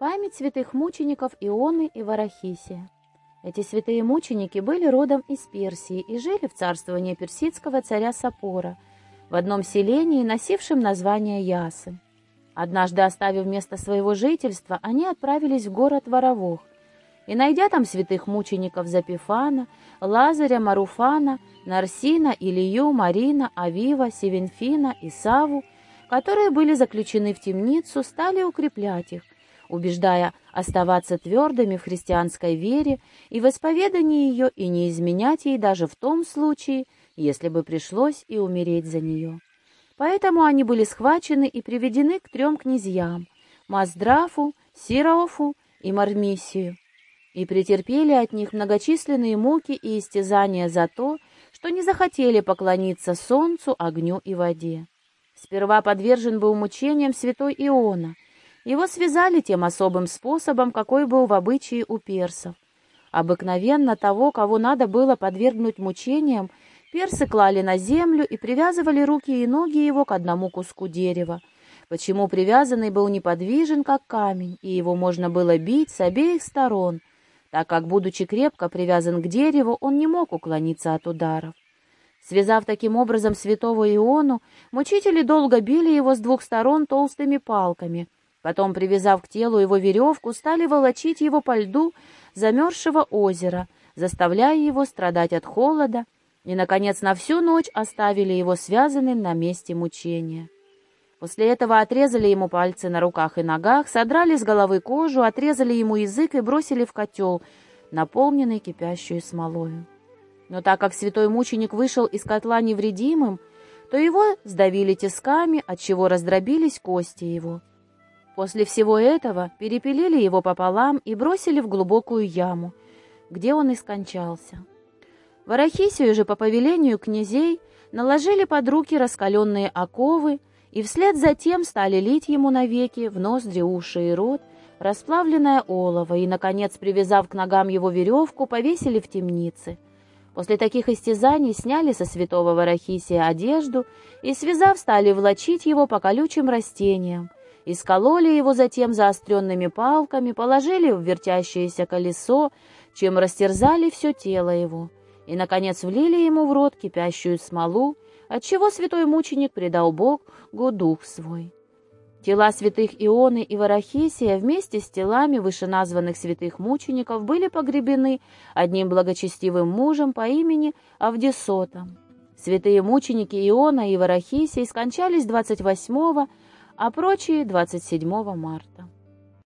Память святых мучеников Ионы и Варахисия. Эти святые мученики были родом из Персии и жили в царствовании персидского царя Сапора, в одном селении, носившем название Ясы. Однажды, оставив место своего жительства, они отправились в город Воровох, и, найдя там святых мучеников Запифана, Лазаря, Маруфана, Нарсина, Илью, Марина, Авива, Севенфина и Саву, которые были заключены в темницу, стали укреплять их, убеждая оставаться твердыми в христианской вере и в исповедании ее и не изменять ей даже в том случае, если бы пришлось и умереть за нее. Поэтому они были схвачены и приведены к трем князьям – Маздрафу, Сираофу и Мармисию, и претерпели от них многочисленные муки и истязания за то, что не захотели поклониться солнцу, огню и воде. Сперва подвержен был мучениям святой Иона – его связали тем особым способом, какой был в обычае у персов. Обыкновенно того, кого надо было подвергнуть мучениям, персы клали на землю и привязывали руки и ноги его к одному куску дерева, почему привязанный был неподвижен, как камень, и его можно было бить с обеих сторон, так как, будучи крепко привязан к дереву, он не мог уклониться от ударов. Связав таким образом святого Иону, мучители долго били его с двух сторон толстыми палками — Потом, привязав к телу его веревку, стали волочить его по льду замерзшего озера, заставляя его страдать от холода, и, наконец, на всю ночь оставили его связанным на месте мучения. После этого отрезали ему пальцы на руках и ногах, содрали с головы кожу, отрезали ему язык и бросили в котел, наполненный кипящую смолою. Но так как святой мученик вышел из котла невредимым, то его сдавили тисками, отчего раздробились кости его. После всего этого перепилили его пополам и бросили в глубокую яму, где он и скончался. Варахисию же по повелению князей наложили под руки раскаленные оковы и вслед за тем стали лить ему навеки в ноздри, уши и рот расплавленное олово и, наконец, привязав к ногам его веревку, повесили в темнице. После таких истязаний сняли со святого Варахисия одежду и, связав, стали влачить его по колючим растениям, Искололи его затем заостренными палками, положили в вертящееся колесо, чем растерзали все тело его, и, наконец, влили ему в рот кипящую смолу, отчего святой мученик предал Богу дух свой. Тела святых Ионы и Варахисия вместе с телами вышеназванных святых мучеников были погребены одним благочестивым мужем по имени Авдисотом. Святые мученики Иона и Варахисий скончались 28 а прочие 27 марта.